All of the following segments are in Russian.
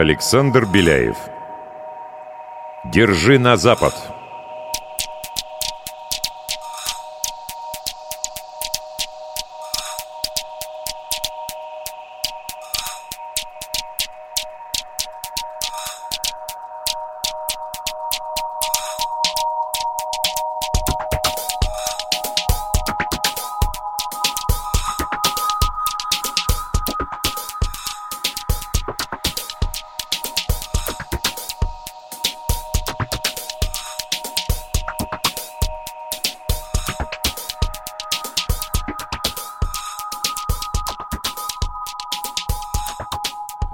Александр Беляев. «Держи на запад»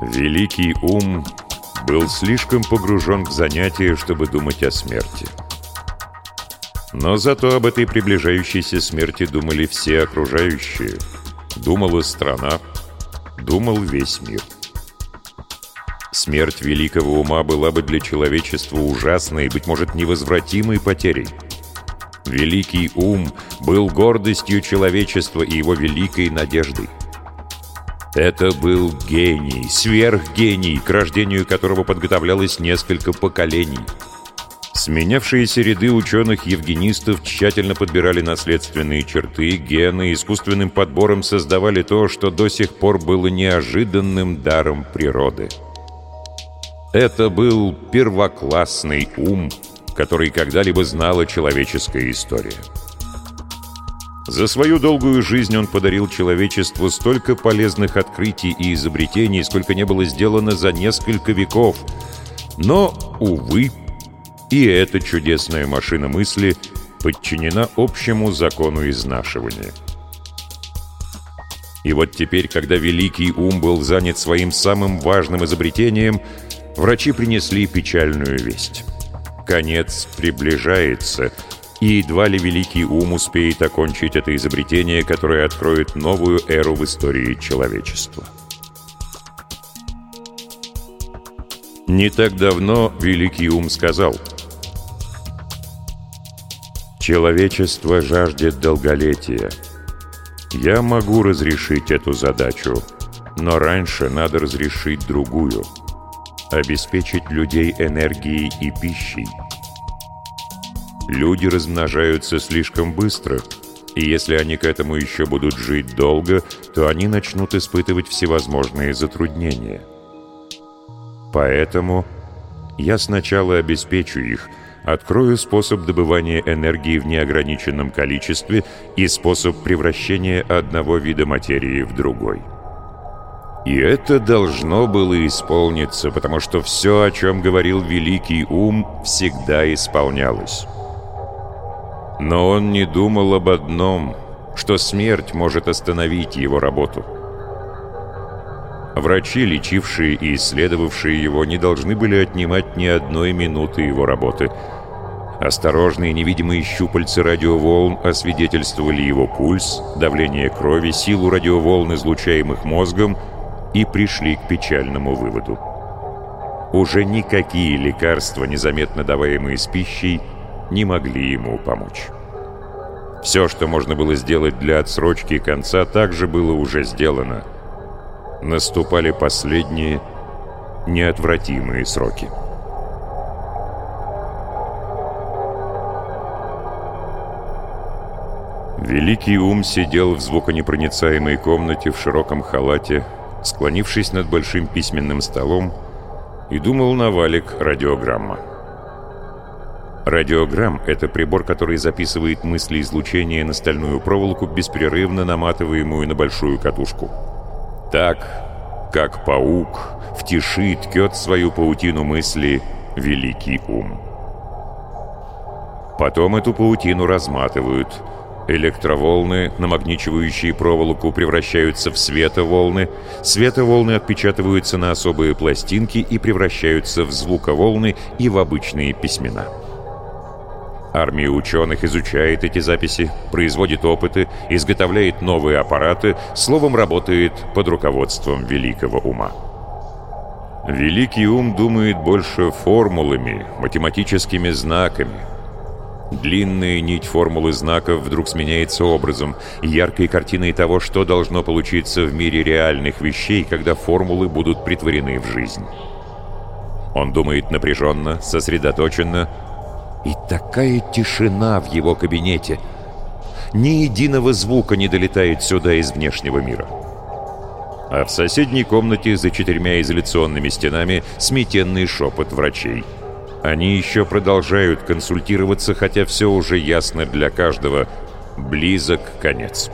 Великий ум был слишком погружен в занятие, чтобы думать о смерти. Но зато об этой приближающейся смерти думали все окружающие. Думала страна, думал весь мир. Смерть великого ума была бы для человечества ужасной, быть может, невозвратимой потерей. Великий ум был гордостью человечества и его великой надеждой. Это был гений, сверхгений, к рождению которого подготовлялось несколько поколений. Сменявшиеся ряды ученых-евгенистов тщательно подбирали наследственные черты, гены, искусственным подбором создавали то, что до сих пор было неожиданным даром природы. Это был первоклассный ум, который когда-либо знала человеческая история. За свою долгую жизнь он подарил человечеству столько полезных открытий и изобретений, сколько не было сделано за несколько веков. Но, увы, и эта чудесная машина мысли подчинена общему закону изнашивания. И вот теперь, когда великий ум был занят своим самым важным изобретением, врачи принесли печальную весть. Конец приближается — и едва ли великий ум успеет окончить это изобретение, которое откроет новую эру в истории человечества. Не так давно великий ум сказал «Человечество жаждет долголетия. Я могу разрешить эту задачу, но раньше надо разрешить другую — обеспечить людей энергией и пищей». Люди размножаются слишком быстро, и если они к этому еще будут жить долго, то они начнут испытывать всевозможные затруднения. Поэтому я сначала обеспечу их, открою способ добывания энергии в неограниченном количестве и способ превращения одного вида материи в другой. И это должно было исполниться, потому что все, о чем говорил великий ум, всегда исполнялось. Но он не думал об одном, что смерть может остановить его работу. Врачи, лечившие и исследовавшие его, не должны были отнимать ни одной минуты его работы. Осторожные невидимые щупальцы радиоволн освидетельствовали его пульс, давление крови, силу радиоволн, излучаемых мозгом, и пришли к печальному выводу. Уже никакие лекарства, незаметно даваемые с пищей, не могли ему помочь. Все, что можно было сделать для отсрочки конца, также было уже сделано. Наступали последние неотвратимые сроки. Великий ум сидел в звуконепроницаемой комнате в широком халате, склонившись над большим письменным столом, и думал на валик радиограмма. Радиограмм — это прибор, который записывает мысли излучения на стальную проволоку, беспрерывно наматываемую на большую катушку. Так, как паук в тиши ткет свою паутину мысли великий ум. Потом эту паутину разматывают. Электроволны, намагничивающие проволоку, превращаются в световолны. Световолны отпечатываются на особые пластинки и превращаются в звуковолны и в обычные письмена. Армия ученых изучает эти записи, производит опыты, изготовляет новые аппараты, словом, работает под руководством великого ума. Великий ум думает больше формулами, математическими знаками. Длинная нить формулы знаков вдруг сменяется образом, яркой картиной того, что должно получиться в мире реальных вещей, когда формулы будут притворены в жизнь. Он думает напряженно, сосредоточенно. И такая тишина в его кабинете. Ни единого звука не долетает сюда из внешнего мира. А в соседней комнате за четырьмя изоляционными стенами сметенный шепот врачей. Они еще продолжают консультироваться, хотя все уже ясно для каждого. Близок конец.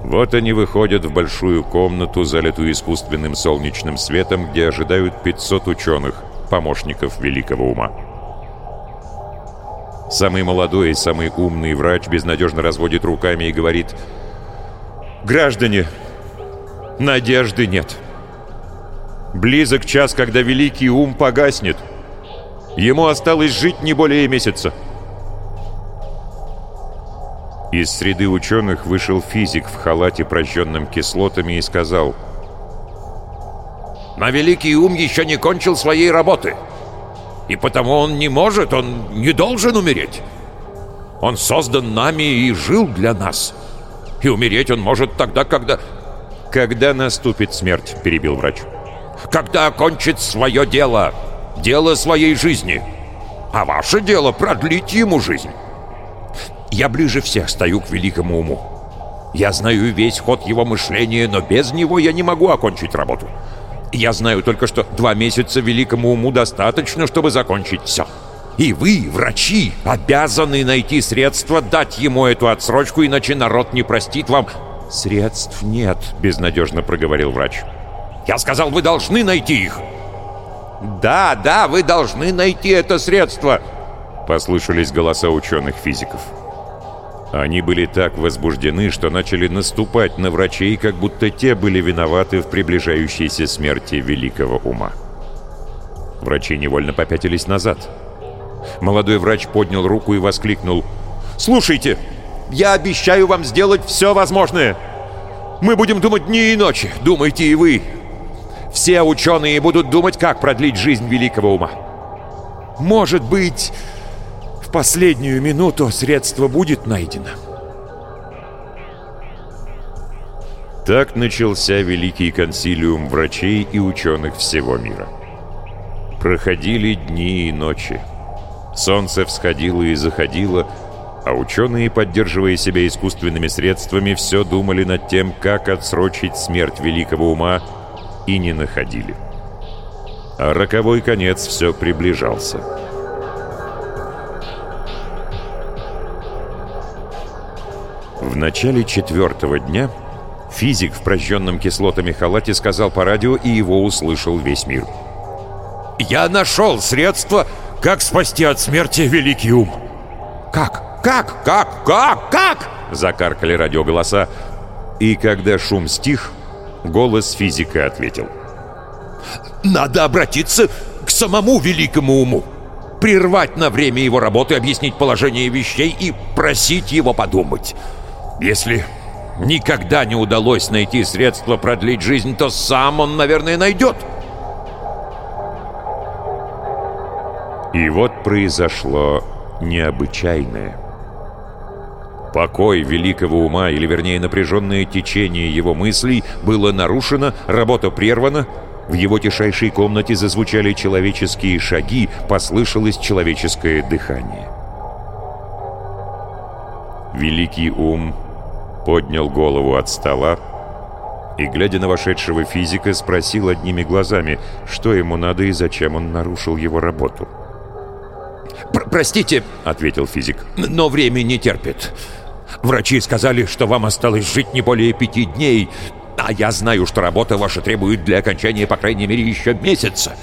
Вот они выходят в большую комнату, залитую искусственным солнечным светом, где ожидают 500 ученых, помощников великого ума. Самый молодой и самый умный врач безнадежно разводит руками и говорит «Граждане, надежды нет. Близок час, когда великий ум погаснет. Ему осталось жить не более месяца». Из среды ученых вышел физик в халате, прожженном кислотами, и сказал «Но великий ум еще не кончил своей работы». И потому он не может, он не должен умереть. Он создан нами и жил для нас. И умереть он может тогда, когда... «Когда наступит смерть», — перебил врач. «Когда окончит свое дело, дело своей жизни. А ваше дело — продлить ему жизнь. Я ближе всех стою к великому уму. Я знаю весь ход его мышления, но без него я не могу окончить работу. Я знаю только, что два месяца великому уму достаточно, чтобы закончить все. И вы, врачи, обязаны найти средства дать ему эту отсрочку, иначе народ не простит вам. «Средств нет», — безнадежно проговорил врач. «Я сказал, вы должны найти их». «Да, да, вы должны найти это средство», — послышались голоса ученых-физиков. Они были так возбуждены, что начали наступать на врачей, как будто те были виноваты в приближающейся смерти великого ума. Врачи невольно попятились назад. Молодой врач поднял руку и воскликнул. «Слушайте, я обещаю вам сделать все возможное. Мы будем думать дни и ночи, думайте и вы. Все ученые будут думать, как продлить жизнь великого ума. Может быть, в последнюю минуту средство будет найдено. Так начался Великий консилиум врачей и ученых всего мира. Проходили дни и ночи. Солнце всходило и заходило, а ученые, поддерживая себя искусственными средствами, все думали над тем, как отсрочить смерть великого ума, и не находили. А роковой конец все приближался. В начале четвертого дня физик в прожженном кислотами халате сказал по радио, и его услышал весь мир. «Я нашел средство, как спасти от смерти великий ум!» «Как? Как? Как? Как? Как?» Закаркали радиоголоса. И когда шум стих, голос физика ответил. «Надо обратиться к самому великому уму!» прервать на время его работы, объяснить положение вещей и просить его подумать. Если никогда не удалось найти средства продлить жизнь, то сам он, наверное, найдет. И вот произошло необычайное. Покой великого ума, или вернее напряженное течение его мыслей, было нарушено, работа прервана, в его тишайшей комнате зазвучали человеческие шаги, послышалось человеческое дыхание. Великий ум поднял голову от стола и, глядя на вошедшего физика, спросил одними глазами, что ему надо и зачем он нарушил его работу. Пр «Простите», — ответил физик, — «но время не терпит. Врачи сказали, что вам осталось жить не более пяти дней, а я знаю, что работа ваша требует для окончания, по крайней мере, еще месяца.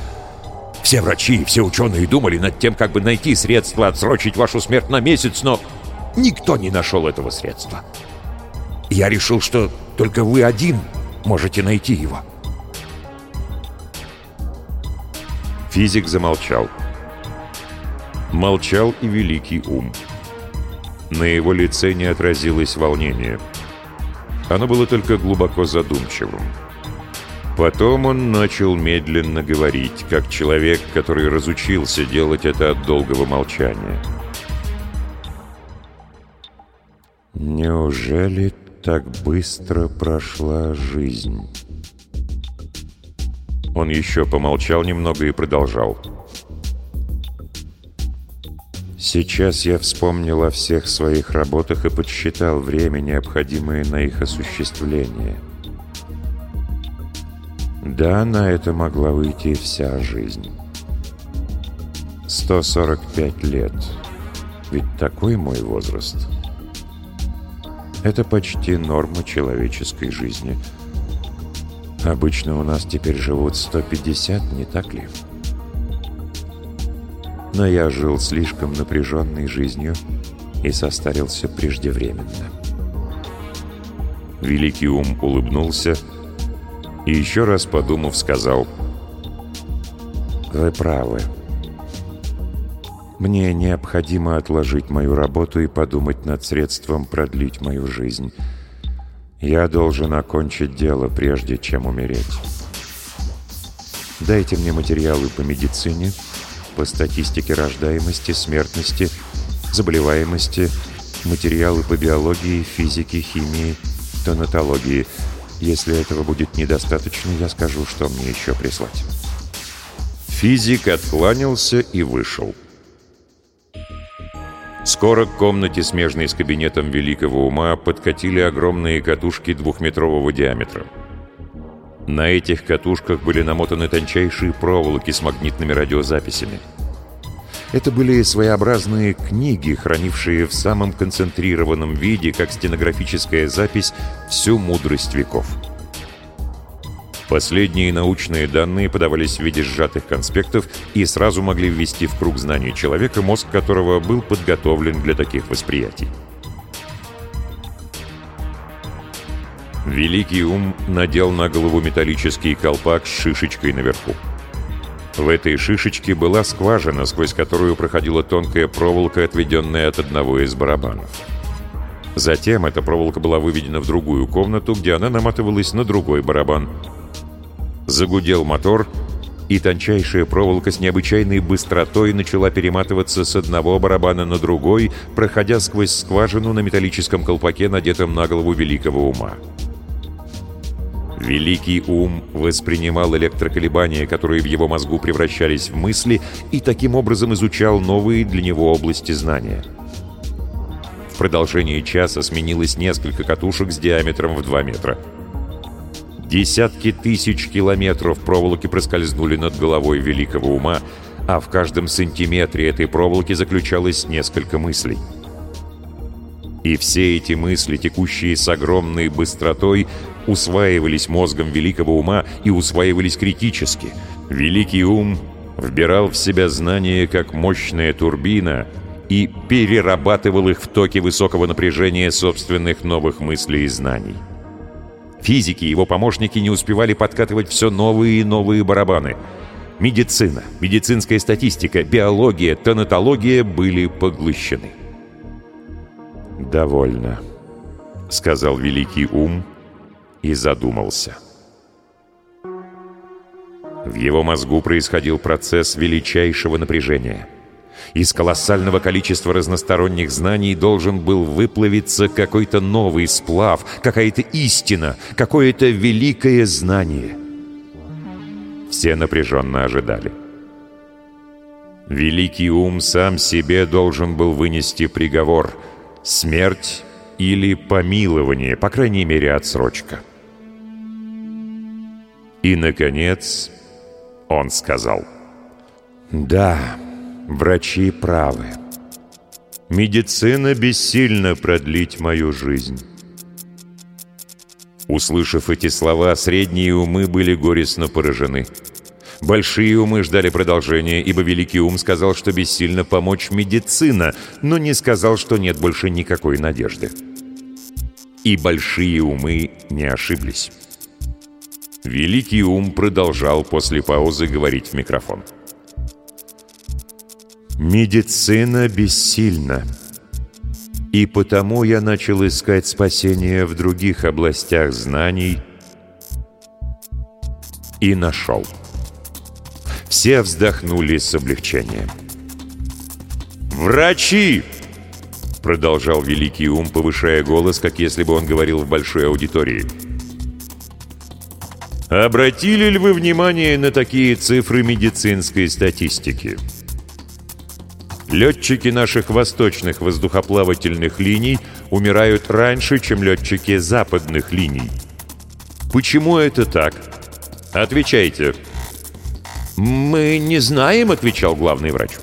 Все врачи, все ученые думали над тем, как бы найти средства отсрочить вашу смерть на месяц, но никто не нашел этого средства. Я решил, что только вы один можете найти его. Физик замолчал. Молчал и великий ум. На его лице не отразилось волнение. Оно было только глубоко задумчивым. Потом он начал медленно говорить, как человек, который разучился делать это от долгого молчания. «Неужели так быстро прошла жизнь. Он еще помолчал немного и продолжал. Сейчас я вспомнил о всех своих работах и подсчитал время, необходимое на их осуществление. Да, на это могла выйти вся жизнь. 145 лет. Ведь такой мой возраст. Это почти норма человеческой жизни. Обычно у нас теперь живут 150, не так ли? Но я жил слишком напряженной жизнью и состарился преждевременно. Великий ум улыбнулся и еще раз подумав сказал «Вы правы». Мне необходимо отложить мою работу и подумать над средством продлить мою жизнь. Я должен окончить дело, прежде чем умереть. Дайте мне материалы по медицине, по статистике рождаемости, смертности, заболеваемости, материалы по биологии, физике, химии, тонатологии. Если этого будет недостаточно, я скажу, что мне еще прислать. Физик откланялся и вышел. Скоро к комнате, смежной с кабинетом великого ума, подкатили огромные катушки двухметрового диаметра. На этих катушках были намотаны тончайшие проволоки с магнитными радиозаписями. Это были своеобразные книги, хранившие в самом концентрированном виде, как стенографическая запись, всю мудрость веков. Последние научные данные подавались в виде сжатых конспектов и сразу могли ввести в круг знаний человека, мозг которого был подготовлен для таких восприятий. Великий ум надел на голову металлический колпак с шишечкой наверху. В этой шишечке была скважина, сквозь которую проходила тонкая проволока, отведенная от одного из барабанов. Затем эта проволока была выведена в другую комнату, где она наматывалась на другой барабан – Загудел мотор, и тончайшая проволока с необычайной быстротой начала перематываться с одного барабана на другой, проходя сквозь скважину на металлическом колпаке, надетом на голову великого ума. Великий ум воспринимал электроколебания, которые в его мозгу превращались в мысли, и таким образом изучал новые для него области знания. В продолжении часа сменилось несколько катушек с диаметром в 2 метра – Десятки тысяч километров проволоки проскользнули над головой великого ума, а в каждом сантиметре этой проволоки заключалось несколько мыслей. И все эти мысли, текущие с огромной быстротой, усваивались мозгом великого ума и усваивались критически. Великий ум вбирал в себя знания, как мощная турбина, и перерабатывал их в токе высокого напряжения собственных новых мыслей и знаний. Физики и его помощники не успевали подкатывать все новые и новые барабаны. Медицина, медицинская статистика, биология, тонатология были поглощены. «Довольно», — сказал великий ум и задумался. В его мозгу происходил процесс величайшего напряжения — из колоссального количества разносторонних знаний должен был выплавиться какой-то новый сплав, какая-то истина, какое-то великое знание. Все напряженно ожидали. Великий ум сам себе должен был вынести приговор — смерть или помилование, по крайней мере, отсрочка. И, наконец, он сказал «Да». Врачи правы. Медицина бессильна продлить мою жизнь. Услышав эти слова, средние умы были горестно поражены. Большие умы ждали продолжения, ибо великий ум сказал, что бессильно помочь медицина, но не сказал, что нет больше никакой надежды. И большие умы не ошиблись. Великий ум продолжал после паузы говорить в микрофон. Медицина бессильна. И потому я начал искать спасение в других областях знаний и нашел. Все вздохнули с облегчением. «Врачи!» Продолжал великий ум, повышая голос, как если бы он говорил в большой аудитории. Обратили ли вы внимание на такие цифры медицинской статистики? Летчики наших восточных воздухоплавательных линий умирают раньше, чем летчики западных линий. Почему это так? Отвечайте. «Мы не знаем», — отвечал главный врач.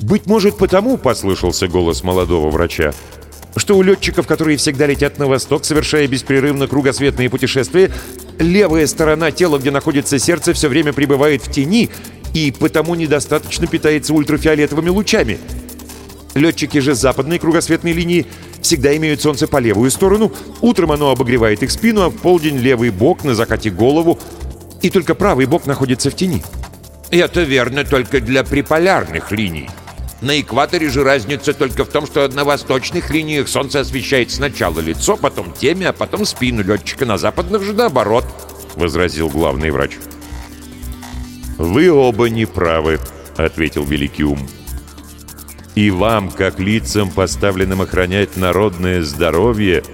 «Быть может, потому», — послышался голос молодого врача, что у летчиков, которые всегда летят на восток, совершая беспрерывно кругосветные путешествия, левая сторона тела, где находится сердце, все время пребывает в тени и потому недостаточно питается ультрафиолетовыми лучами. Летчики же западной кругосветной линии всегда имеют солнце по левую сторону, утром оно обогревает их спину, а в полдень левый бок, на закате голову, и только правый бок находится в тени. Это верно только для приполярных линий. На экваторе же разница только в том, что на восточных линиях солнце освещает сначала лицо, потом темя, а потом спину летчика. На западных же наоборот, — возразил главный врач. «Вы оба неправы», — ответил Великий Ум. «И вам, как лицам, поставленным охранять народное здоровье,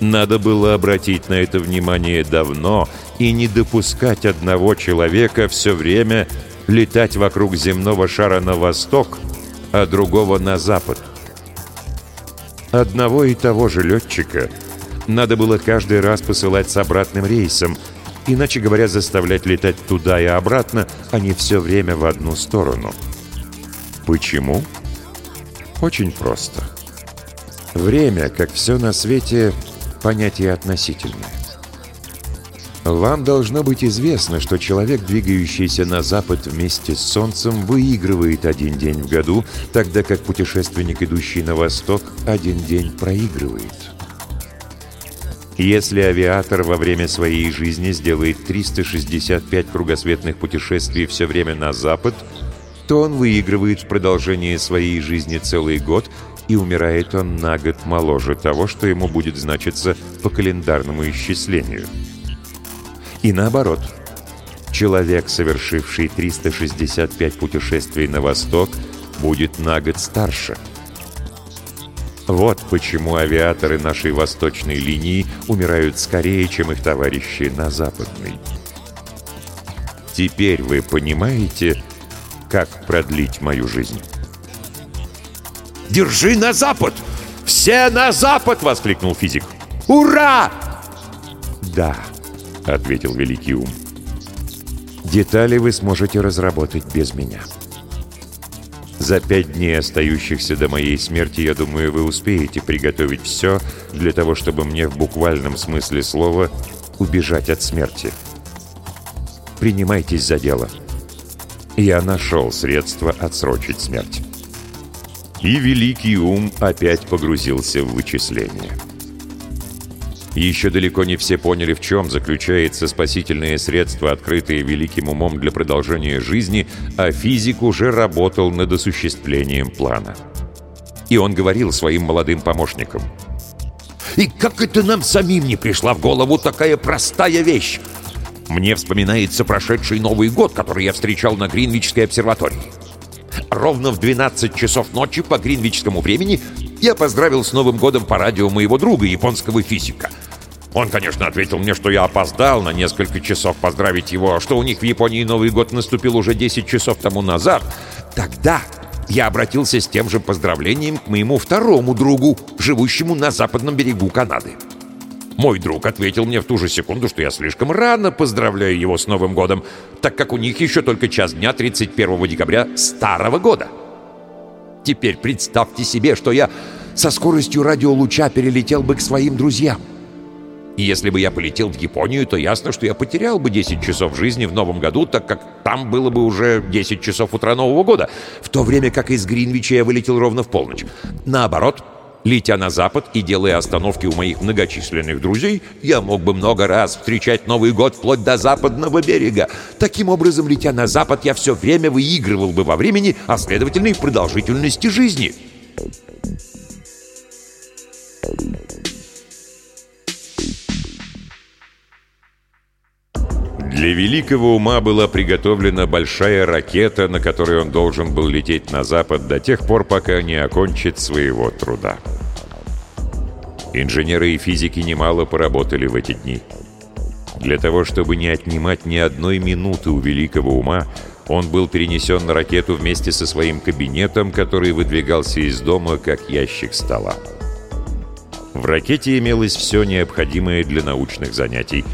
надо было обратить на это внимание давно и не допускать одного человека все время летать вокруг земного шара на восток, а другого на запад. Одного и того же летчика надо было каждый раз посылать с обратным рейсом, иначе говоря, заставлять летать туда и обратно, а не все время в одну сторону. Почему? Очень просто. Время, как все на свете, понятие относительное. Вам должно быть известно, что человек, двигающийся на запад вместе с Солнцем, выигрывает один день в году, тогда как путешественник, идущий на восток, один день проигрывает. Если авиатор во время своей жизни сделает 365 кругосветных путешествий все время на запад, то он выигрывает в продолжении своей жизни целый год, и умирает он на год моложе того, что ему будет значиться по календарному исчислению. И наоборот, человек, совершивший 365 путешествий на восток, будет на год старше. Вот почему авиаторы нашей восточной линии умирают скорее, чем их товарищи на западной. Теперь вы понимаете, как продлить мою жизнь? «Держи на запад! Все на запад!» — воскликнул физик. «Ура!» «Да», — ответил Великий Ум. «Детали вы сможете разработать без меня. За пять дней, остающихся до моей смерти, я думаю, вы успеете приготовить все для того, чтобы мне в буквальном смысле слова убежать от смерти. Принимайтесь за дело. Я нашел средства отсрочить смерть». И Великий Ум опять погрузился в вычисления. Еще далеко не все поняли, в чем заключается спасительное средство, открытое великим умом для продолжения жизни, а физик уже работал над осуществлением плана. И он говорил своим молодым помощникам. «И как это нам самим не пришла в голову такая простая вещь? Мне вспоминается прошедший Новый год, который я встречал на Гринвичской обсерватории. Ровно в 12 часов ночи по гринвичскому времени я поздравил с Новым годом по радио моего друга, японского физика. Он, конечно, ответил мне, что я опоздал на несколько часов поздравить его, что у них в Японии Новый год наступил уже 10 часов тому назад. Тогда я обратился с тем же поздравлением к моему второму другу, живущему на западном берегу Канады. Мой друг ответил мне в ту же секунду, что я слишком рано поздравляю его с Новым годом, так как у них еще только час дня 31 декабря старого года. Теперь представьте себе, что я со скоростью радиолуча перелетел бы к своим друзьям. И если бы я полетел в Японию, то ясно, что я потерял бы 10 часов жизни в новом году, так как там было бы уже 10 часов утра Нового года, в то время как из Гринвича я вылетел ровно в полночь. Наоборот, летя на запад и делая остановки у моих многочисленных друзей, я мог бы много раз встречать Новый год вплоть до западного берега. Таким образом, летя на запад, я все время выигрывал бы во времени, а следовательно и в продолжительности жизни. Для великого ума была приготовлена большая ракета, на которой он должен был лететь на запад до тех пор, пока не окончит своего труда. Инженеры и физики немало поработали в эти дни. Для того, чтобы не отнимать ни одной минуты у великого ума, он был перенесен на ракету вместе со своим кабинетом, который выдвигался из дома, как ящик стола. В ракете имелось все необходимое для научных занятий.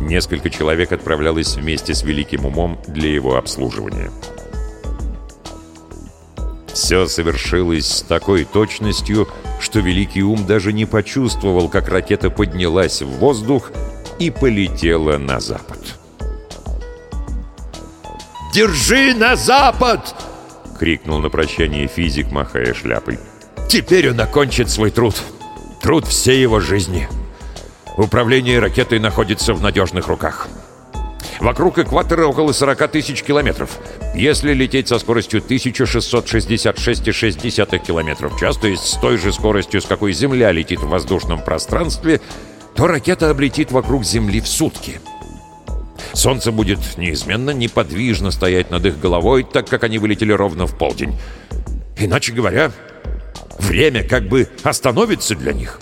Несколько человек отправлялось вместе с великим умом для его обслуживания. Все совершилось с такой точностью, что Великий Ум даже не почувствовал, как ракета поднялась в воздух и полетела на запад. «Держи на запад!» — крикнул на прощание физик, махая шляпой. «Теперь он окончит свой труд. Труд всей его жизни. Управление ракетой находится в надежных руках. Вокруг экватора около 40 тысяч километров. Если лететь со скоростью 1666,6 км в час, то есть с той же скоростью, с какой Земля летит в воздушном пространстве, то ракета облетит вокруг Земли в сутки. Солнце будет неизменно неподвижно стоять над их головой, так как они вылетели ровно в полдень. Иначе говоря, время как бы остановится для них.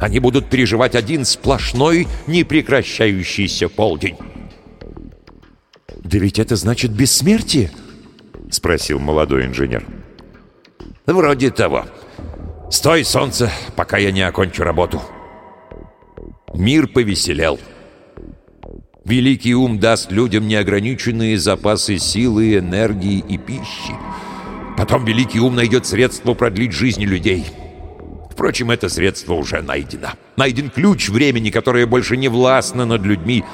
Они будут переживать один сплошной, непрекращающийся полдень. «Да ведь это значит бессмертие?» — спросил молодой инженер. «Вроде того. Стой, солнце, пока я не окончу работу». Мир повеселел. Великий ум даст людям неограниченные запасы силы, энергии и пищи. Потом великий ум найдет средство продлить жизни людей. Впрочем, это средство уже найдено. Найден ключ времени, которое больше не властно над людьми,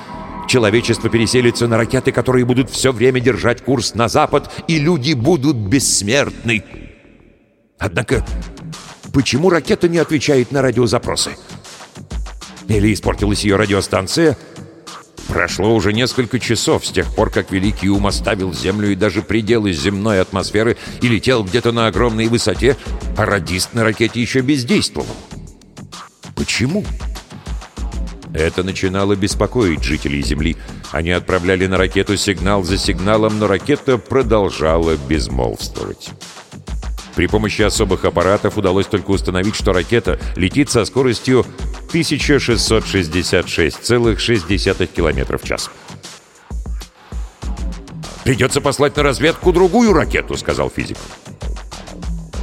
Человечество переселится на ракеты, которые будут все время держать курс на запад, и люди будут бессмертны. Однако, почему ракета не отвечает на радиозапросы? Или испортилась ее радиостанция? Прошло уже несколько часов с тех пор, как Великий Ум оставил Землю и даже пределы земной атмосферы и летел где-то на огромной высоте, а радист на ракете еще бездействовал. Почему? Это начинало беспокоить жителей Земли. Они отправляли на ракету сигнал за сигналом, но ракета продолжала безмолвствовать. При помощи особых аппаратов удалось только установить, что ракета летит со скоростью 1666,6 км в час. «Придется послать на разведку другую ракету», — сказал физик.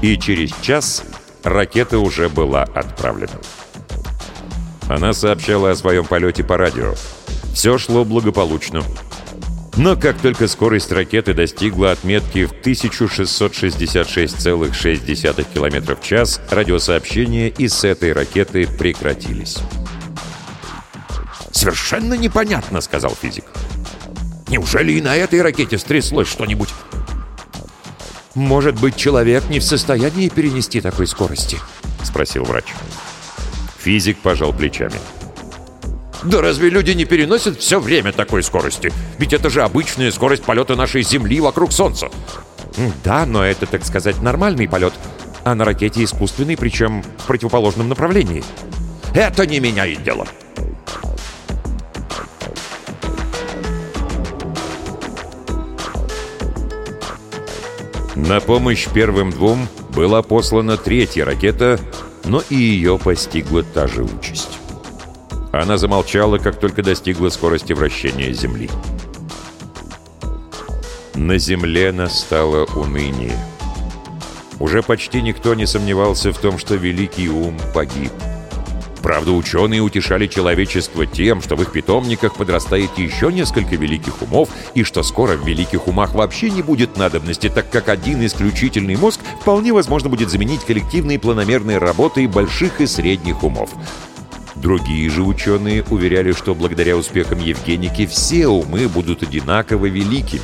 И через час ракета уже была отправлена. Она сообщала о своем полете по радио. Все шло благополучно. Но как только скорость ракеты достигла отметки в 1666,6 км в час, радиосообщения и с этой ракеты прекратились. «Совершенно непонятно», — сказал физик. «Неужели и на этой ракете стряслось что-нибудь?» «Может быть, человек не в состоянии перенести такой скорости?» — спросил врач. Физик пожал плечами. Да разве люди не переносят все время такой скорости? Ведь это же обычная скорость полета нашей Земли вокруг Солнца. Да, но это, так сказать, нормальный полет. А на ракете искусственный, причем в противоположном направлении. Это не меняет дело. На помощь первым двум была послана третья ракета но и ее постигла та же участь. Она замолчала, как только достигла скорости вращения Земли. На Земле настало уныние. Уже почти никто не сомневался в том, что Великий Ум погиб. Правда, ученые утешали человечество тем, что в их питомниках подрастает еще несколько великих умов, и что скоро в великих умах вообще не будет надобности, так как один исключительный мозг вполне возможно будет заменить коллективные планомерные работы больших и средних умов. Другие же ученые уверяли, что благодаря успехам Евгеники все умы будут одинаково великими.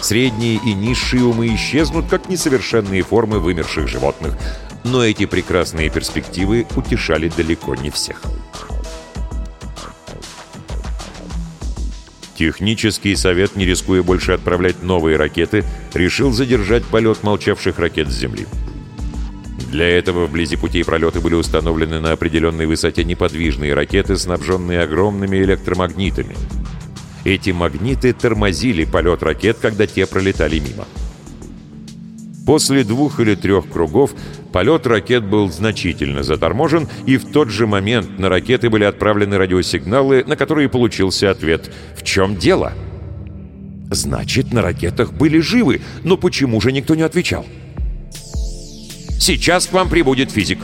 Средние и низшие умы исчезнут, как несовершенные формы вымерших животных – но эти прекрасные перспективы утешали далеко не всех. Технический совет, не рискуя больше отправлять новые ракеты, решил задержать полет молчавших ракет с Земли. Для этого вблизи путей пролета были установлены на определенной высоте неподвижные ракеты, снабженные огромными электромагнитами. Эти магниты тормозили полет ракет, когда те пролетали мимо. После двух или трех кругов полет ракет был значительно заторможен, и в тот же момент на ракеты были отправлены радиосигналы, на которые получился ответ «В чем дело?». Значит, на ракетах были живы, но почему же никто не отвечал? «Сейчас к вам прибудет физик»,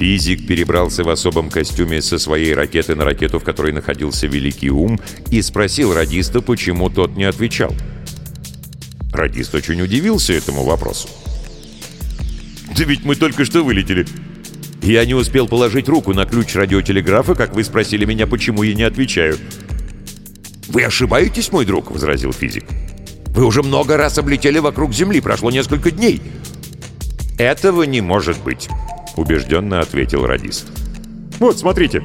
Физик перебрался в особом костюме со своей ракеты на ракету, в которой находился Великий Ум, и спросил радиста, почему тот не отвечал. Радист очень удивился этому вопросу. «Да ведь мы только что вылетели. Я не успел положить руку на ключ радиотелеграфа, как вы спросили меня, почему я не отвечаю». «Вы ошибаетесь, мой друг», — возразил физик. «Вы уже много раз облетели вокруг Земли, прошло несколько дней». «Этого не может быть». — убежденно ответил радист. «Вот, смотрите.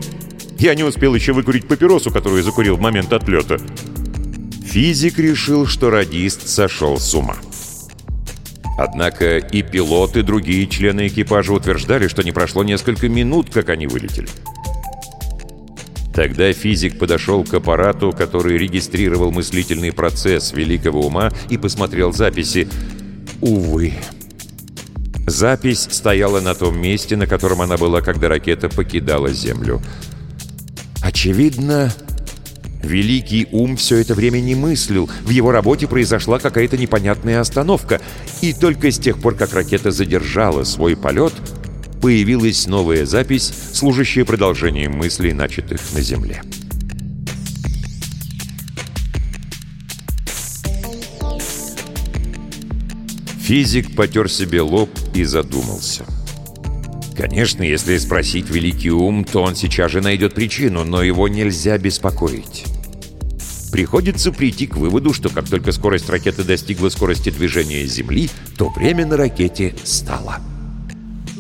Я не успел еще выкурить папиросу, которую закурил в момент отлета». Физик решил, что радист сошел с ума. Однако и пилот, и другие члены экипажа утверждали, что не прошло несколько минут, как они вылетели. Тогда физик подошел к аппарату, который регистрировал мыслительный процесс великого ума, и посмотрел записи. Увы, Запись стояла на том месте, на котором она была, когда ракета покидала Землю. Очевидно, великий ум все это время не мыслил. В его работе произошла какая-то непонятная остановка. И только с тех пор, как ракета задержала свой полет, появилась новая запись, служащая продолжением мыслей, начатых на Земле. Физик потер себе лоб и задумался. Конечно, если спросить великий ум, то он сейчас же найдет причину, но его нельзя беспокоить. Приходится прийти к выводу, что как только скорость ракеты достигла скорости движения Земли, то время на ракете стало.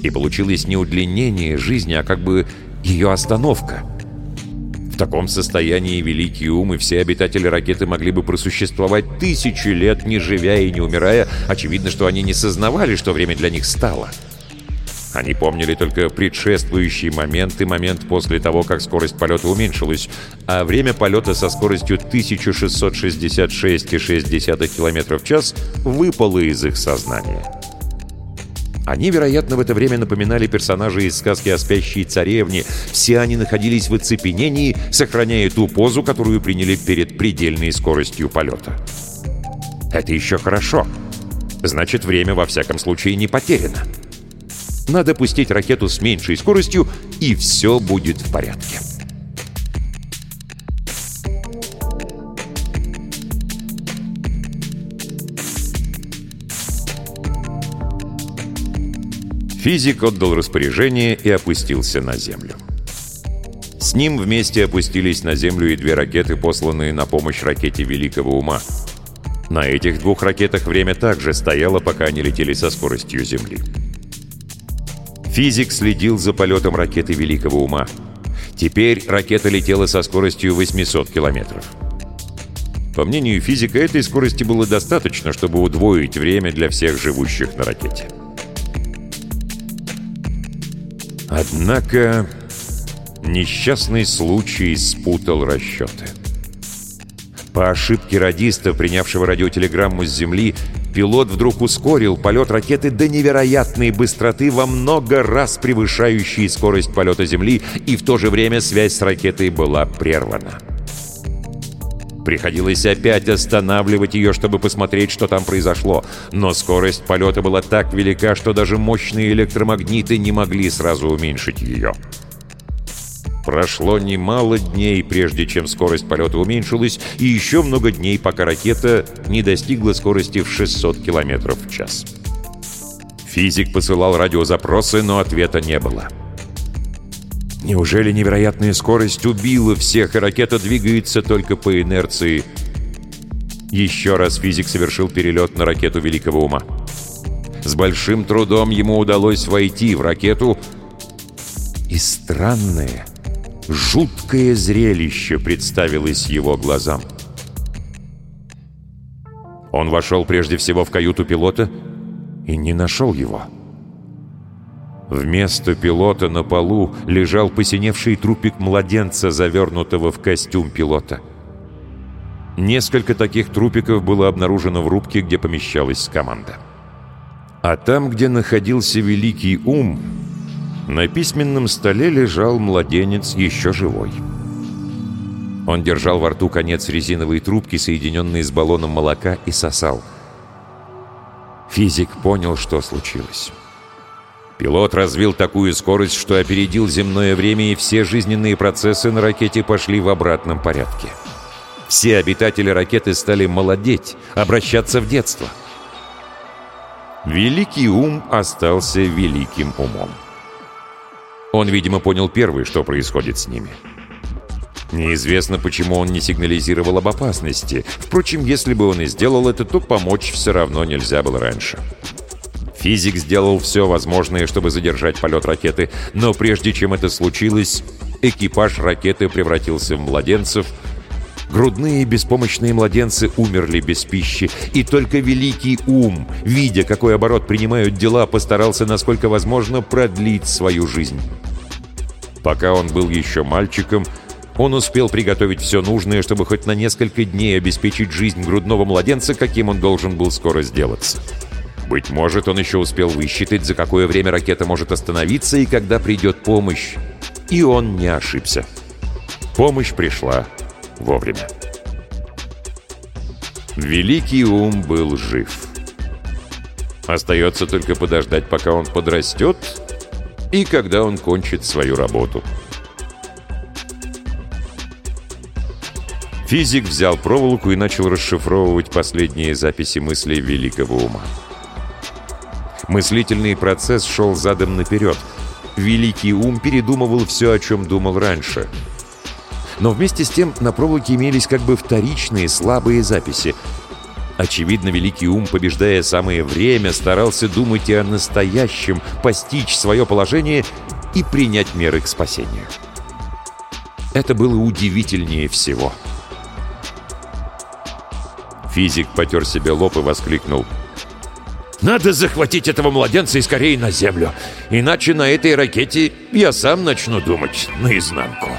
И получилось не удлинение жизни, а как бы ее остановка — в таком состоянии великий ум и все обитатели ракеты могли бы просуществовать тысячи лет, не живя и не умирая. Очевидно, что они не сознавали, что время для них стало. Они помнили только предшествующий момент и момент после того, как скорость полета уменьшилась, а время полета со скоростью 1666,6 км в час выпало из их сознания. Они, вероятно, в это время напоминали персонажей из сказки о спящей царевне. Все они находились в оцепенении, сохраняя ту позу, которую приняли перед предельной скоростью полета. Это еще хорошо. Значит, время во всяком случае не потеряно. Надо пустить ракету с меньшей скоростью, и все будет в порядке. Физик отдал распоряжение и опустился на землю. С ним вместе опустились на землю и две ракеты, посланные на помощь ракете Великого Ума. На этих двух ракетах время также стояло, пока они летели со скоростью Земли. Физик следил за полетом ракеты Великого Ума. Теперь ракета летела со скоростью 800 километров. По мнению физика, этой скорости было достаточно, чтобы удвоить время для всех живущих на ракете. Однако несчастный случай спутал расчеты. По ошибке радиста, принявшего радиотелеграмму с Земли, пилот вдруг ускорил полет ракеты до невероятной быстроты, во много раз превышающей скорость полета Земли, и в то же время связь с ракетой была прервана. Приходилось опять останавливать ее, чтобы посмотреть, что там произошло. Но скорость полета была так велика, что даже мощные электромагниты не могли сразу уменьшить ее. Прошло немало дней, прежде чем скорость полета уменьшилась, и еще много дней, пока ракета не достигла скорости в 600 км в час. Физик посылал радиозапросы, но ответа не было. Неужели невероятная скорость убила всех, и ракета двигается только по инерции? Еще раз физик совершил перелет на ракету Великого Ума. С большим трудом ему удалось войти в ракету, и странное, жуткое зрелище представилось его глазам. Он вошел прежде всего в каюту пилота и не нашел его. Вместо пилота на полу лежал посиневший трупик младенца, завернутого в костюм пилота. Несколько таких трупиков было обнаружено в рубке, где помещалась команда. А там, где находился великий ум, на письменном столе лежал младенец еще живой. Он держал во рту конец резиновой трубки, соединенной с баллоном молока, и сосал. Физик понял, что случилось. Пилот развил такую скорость, что опередил земное время, и все жизненные процессы на ракете пошли в обратном порядке. Все обитатели ракеты стали молодеть, обращаться в детство. Великий ум остался великим умом. Он, видимо, понял первый, что происходит с ними. Неизвестно, почему он не сигнализировал об опасности. Впрочем, если бы он и сделал это, то помочь все равно нельзя было раньше. Физик сделал все возможное, чтобы задержать полет ракеты, но прежде чем это случилось, экипаж ракеты превратился в младенцев, грудные беспомощные младенцы умерли без пищи, и только великий ум, видя, какой оборот принимают дела, постарался, насколько возможно, продлить свою жизнь. Пока он был еще мальчиком, он успел приготовить все нужное, чтобы хоть на несколько дней обеспечить жизнь грудного младенца, каким он должен был скоро сделаться. Быть может, он еще успел высчитать, за какое время ракета может остановиться и когда придет помощь. И он не ошибся. Помощь пришла вовремя. Великий ум был жив. Остается только подождать, пока он подрастет, и когда он кончит свою работу. Физик взял проволоку и начал расшифровывать последние записи мыслей великого ума. Мыслительный процесс шел задом наперед. Великий ум передумывал все, о чем думал раньше. Но вместе с тем на проволоке имелись как бы вторичные слабые записи. Очевидно, великий ум, побеждая самое время, старался думать и о настоящем, постичь свое положение и принять меры к спасению. Это было удивительнее всего. Физик потер себе лоб и воскликнул — надо захватить этого младенца и скорее на землю. Иначе на этой ракете я сам начну думать наизнанку.